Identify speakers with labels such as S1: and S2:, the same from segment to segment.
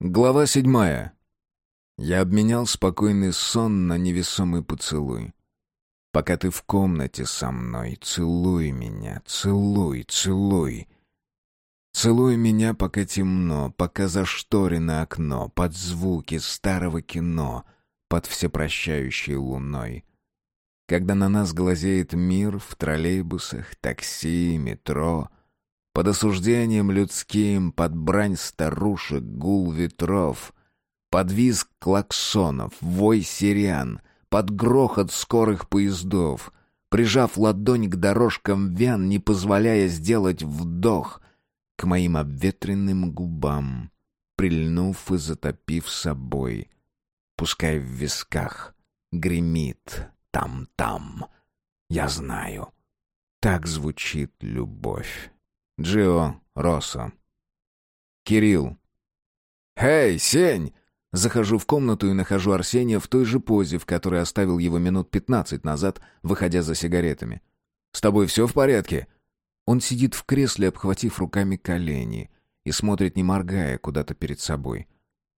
S1: Глава седьмая. Я обменял спокойный сон на невесомый поцелуй. Пока ты в комнате со мной, целуй меня, целуй, целуй. Целуй меня, пока темно, пока зашторено окно, под звуки старого кино, под всепрощающей луной. Когда на нас глазеет мир в троллейбусах, такси, метро — под осуждением людским, под брань старушек, гул ветров, под визг клаксонов, вой сириан, под грохот скорых поездов, прижав ладонь к дорожкам вян, не позволяя сделать вдох к моим обветренным губам, прильнув и затопив собой, пускай в висках гремит там-там. Я знаю, так звучит любовь. Джио Россо. Кирилл. «Эй, Сень!» Захожу в комнату и нахожу Арсения в той же позе, в которой оставил его минут пятнадцать назад, выходя за сигаретами. «С тобой все в порядке?» Он сидит в кресле, обхватив руками колени, и смотрит, не моргая, куда-то перед собой.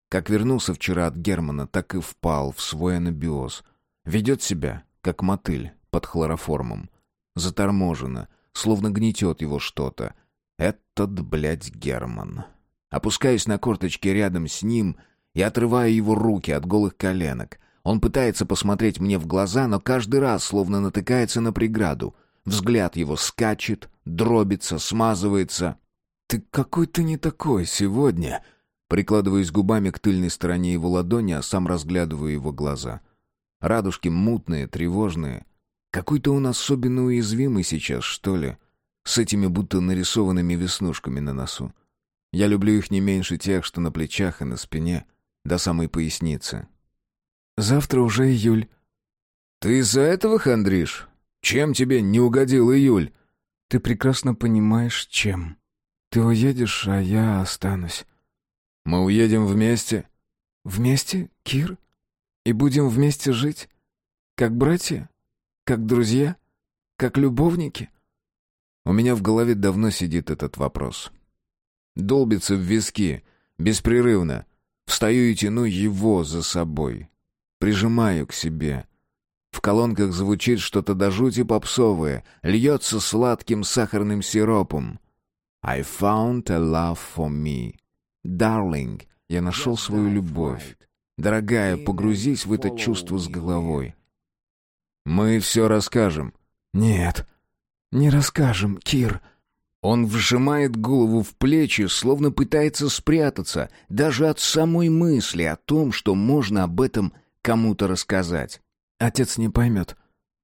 S1: Как вернулся вчера от Германа, так и впал в свой анабиоз. Ведет себя, как мотыль под хлороформом. Заторможенно, словно гнетет его что-то — этот, блядь, Герман. Опускаюсь на корточки рядом с ним и отрываю его руки от голых коленок. Он пытается посмотреть мне в глаза, но каждый раз словно натыкается на преграду. Взгляд его скачет, дробится, смазывается. «Ты какой-то не такой сегодня!» Прикладываюсь губами к тыльной стороне его ладони, а сам разглядываю его глаза. Радужки мутные, тревожные. Какой-то он особенно уязвимый сейчас, что ли?» С этими будто нарисованными веснушками на носу. Я люблю их не меньше тех, что на плечах и на спине, до самой поясницы. Завтра уже июль. Ты из-за этого хандришь? Чем тебе не угодил июль? Ты прекрасно понимаешь, чем. Ты уедешь, а я останусь. Мы уедем вместе. Вместе, Кир? И будем вместе жить? Как братья? Как друзья? Как любовники? — у меня в голове давно сидит этот вопрос. Долбится в виски, беспрерывно. Встаю и тяну его за собой. Прижимаю к себе. В колонках звучит что-то до жути попсовое, льется сладким сахарным сиропом. I found a love for me. Darling, я нашел свою любовь. Дорогая, погрузись в это чувство с головой. Мы все расскажем. Нет, «Не расскажем, Кир». Он вжимает голову в плечи, словно пытается спрятаться, даже от самой мысли о том, что можно об этом кому-то рассказать. «Отец не поймет.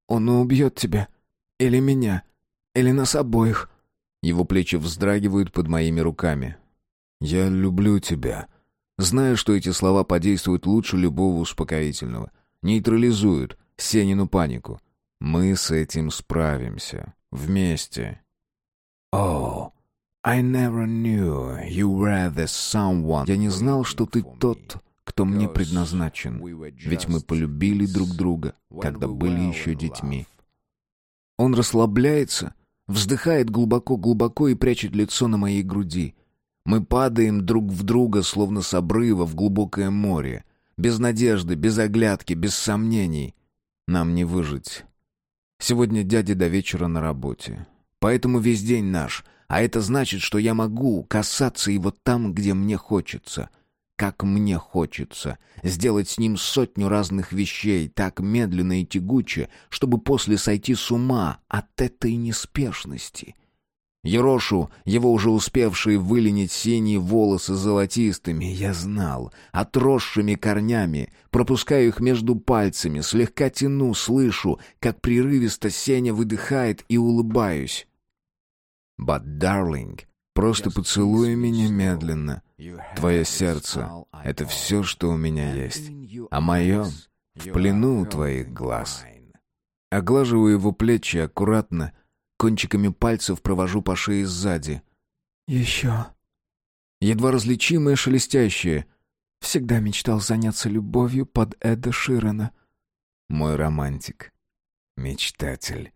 S1: Он убьет тебя. Или меня. Или нас обоих». Его плечи вздрагивают под моими руками. «Я люблю тебя». Знаю, что эти слова подействуют лучше любого успокоительного. Нейтрализуют Сенину панику. Мы с этим справимся. Вместе. Oh, I never knew you were the someone. Я не знал, что ты тот, кто мне предназначен. Ведь мы полюбили друг друга, когда были еще детьми. Он расслабляется, вздыхает глубоко-глубоко и прячет лицо на моей груди. Мы падаем друг в друга, словно с обрыва в глубокое море. Без надежды, без оглядки, без сомнений. Нам не выжить. Сегодня дядя до вечера на работе. Поэтому весь день наш. А это значит, что я могу касаться его там, где мне хочется. Как мне хочется. Сделать с ним сотню разных вещей, так медленно и тягуче, чтобы после сойти с ума от этой неспешности. Ерошу, его уже успевшие выленить синие волосы золотистыми, я знал, отросшими корнями, пропускаю их между пальцами, слегка тяну, слышу, как прерывисто Сеня выдыхает и улыбаюсь. «But, darling, просто поцелуй меня медленно. Твое сердце — это все, что у меня есть, а мое — в плену у твоих глаз». Оглаживаю его плечи аккуратно — Кончиками пальцев провожу по шее сзади. «Еще». Едва различимое шелестящее. Всегда мечтал заняться любовью под Эда Ширена. Мой романтик. Мечтатель.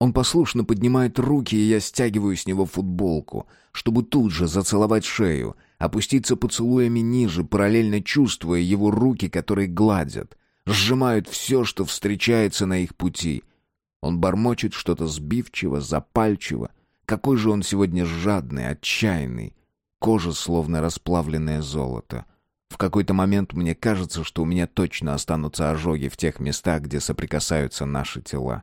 S1: Он послушно поднимает руки, и я стягиваю с него футболку, чтобы тут же зацеловать шею. опуститься поцелуями ниже, параллельно чувствуя его руки, которые гладят, сжимают все, что встречается на их пути. Он бормочет что-то сбивчиво, запальчиво. Какой же он сегодня жадный, отчаянный. Кожа словно расплавленное золото. В какой-то момент мне кажется, что у меня точно останутся ожоги в тех местах, где соприкасаются наши тела.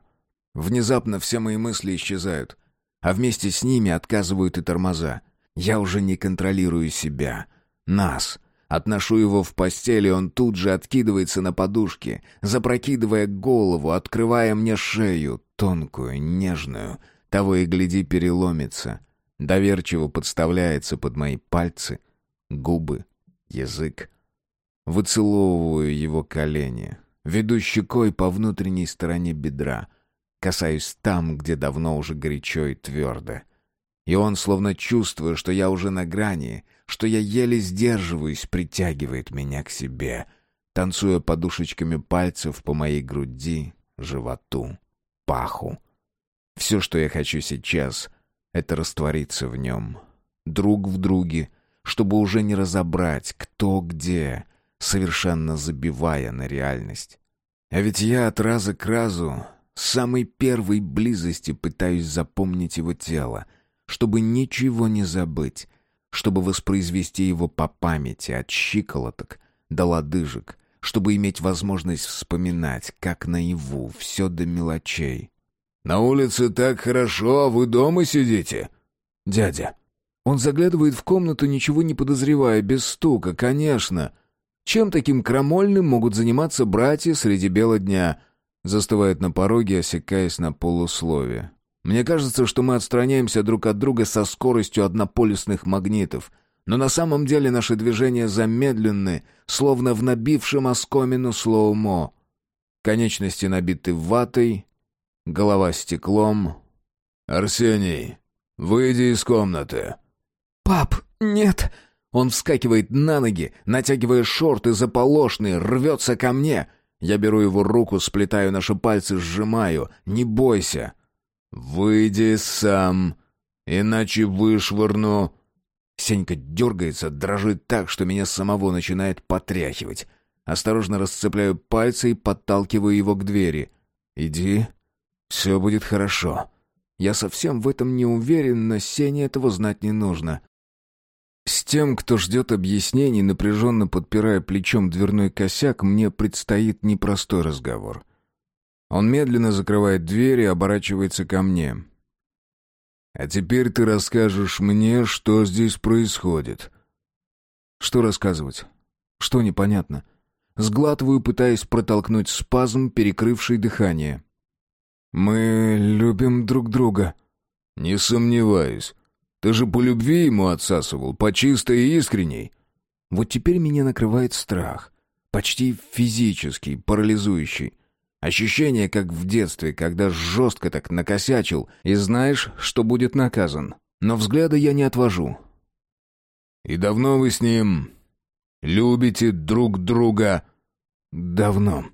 S1: Внезапно все мои мысли исчезают, а вместе с ними отказывают и тормоза. Я уже не контролирую себя. Нас. Отношу его в постель, и он тут же откидывается на подушке, запрокидывая голову, открывая мне шею, тонкую, нежную. Того и гляди переломится. Доверчиво подставляется под мои пальцы, губы, язык. Выцеловываю его колени, веду щекой по внутренней стороне бедра, касаюсь там, где давно уже горячо и твердо. И он, словно чувствуя, что я уже на грани, что я еле сдерживаюсь, притягивает меня к себе, танцуя подушечками пальцев по моей груди, животу, паху. Все, что я хочу сейчас, — это раствориться в нем, друг в друге, чтобы уже не разобрать, кто где, совершенно забивая на реальность. А ведь я от раза к разу, с самой первой близости пытаюсь запомнить его тело, чтобы ничего не забыть, чтобы воспроизвести его по памяти от щиколоток до лодыжек, чтобы иметь возможность вспоминать, как наяву, все до мелочей.
S2: «На улице так хорошо, а вы дома сидите?»
S1: «Дядя». Он заглядывает в комнату, ничего не подозревая, без стука, конечно. Чем таким крамольным могут заниматься братья среди бела дня? Застывает на пороге, осекаясь на полусловие. Мне кажется, что мы отстраняемся друг от друга со скоростью однополюсных магнитов, но на самом деле наши движения замедлены, словно в набившем оскомину слоумо. Конечности набиты ватой, голова стеклом.
S2: «Арсений, выйди из комнаты!»
S1: «Пап, нет!» Он вскакивает на ноги, натягивая шорты заполошные, рвется ко мне. Я беру его руку, сплетаю наши пальцы, сжимаю. «Не бойся!»
S2: «Выйди сам, иначе вышвырну...»
S1: Сенька дергается, дрожит так, что меня самого начинает потряхивать. Осторожно расцепляю пальцы и подталкиваю его к двери. «Иди, все будет хорошо». Я совсем в этом не уверен, но Сене этого знать не нужно. С тем, кто ждет объяснений, напряженно подпирая плечом дверной косяк, мне предстоит непростой разговор. Он медленно закрывает дверь и оборачивается ко мне. «А теперь ты расскажешь мне, что здесь происходит». «Что рассказывать? Что непонятно?» Сглатываю, пытаясь протолкнуть спазм, перекрывший дыхание. «Мы любим друг друга».
S2: «Не сомневаюсь. Ты же по любви ему отсасывал, по чистой и искренней».
S1: Вот теперь меня накрывает страх. Почти физический, парализующий. Ощущение, как в детстве, когда жестко так накосячил, и знаешь, что будет наказан. Но взгляда я не отвожу.
S2: «И давно вы с ним любите друг друга?»
S1: «Давно.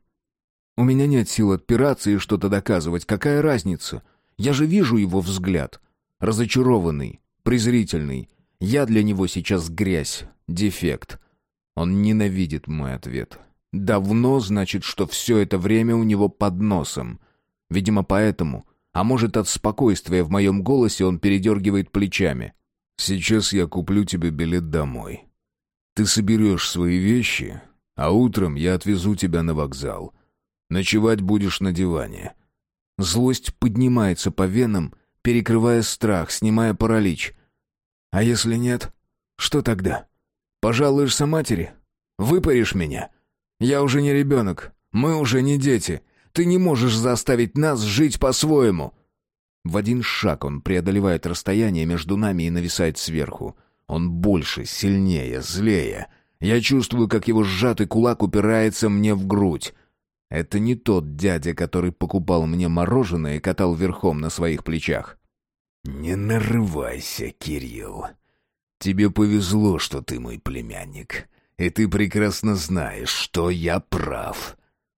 S1: У меня нет сил отпираться и что-то доказывать. Какая разница? Я же вижу его взгляд. Разочарованный, презрительный. Я для него сейчас грязь, дефект. Он ненавидит мой ответ. Давно, значит, что все это время у него под носом. Видимо, поэтому, а может, от спокойствия в моем голосе он передергивает плечами.
S2: «Сейчас я куплю тебе билет домой. Ты соберешь свои вещи, а утром я отвезу тебя на вокзал. Ночевать будешь на диване».
S1: Злость поднимается по венам, перекрывая страх, снимая паралич. «А если нет? Что тогда? Пожалуешься матери? Выпаришь меня?» Я уже не ребенок. Мы уже не дети. Ты не можешь заставить нас жить по-своему». В один шаг он преодолевает расстояние между нами и нависает сверху. Он больше, сильнее, злее. Я чувствую, как его сжатый кулак упирается мне в грудь. Это не тот дядя, который покупал мне мороженое и катал верхом на своих плечах.
S2: «Не нарывайся, Кирилл. Тебе повезло, что ты мой племянник. И ты прекрасно знаешь, что я прав.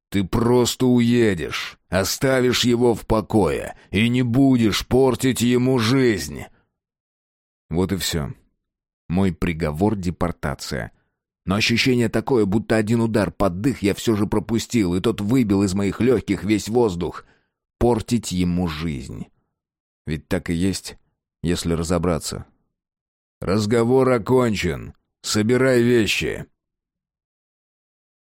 S2: Ты просто уедешь, оставишь его в покое и не будешь портить ему жизнь.
S1: Вот и все. Мой приговор — депортация. Но ощущение такое, будто один удар под дых я все же пропустил, и тот выбил из моих легких весь воздух. Портить ему жизнь. Ведь так и есть, если разобраться.
S2: «Разговор окончен. Собирай вещи».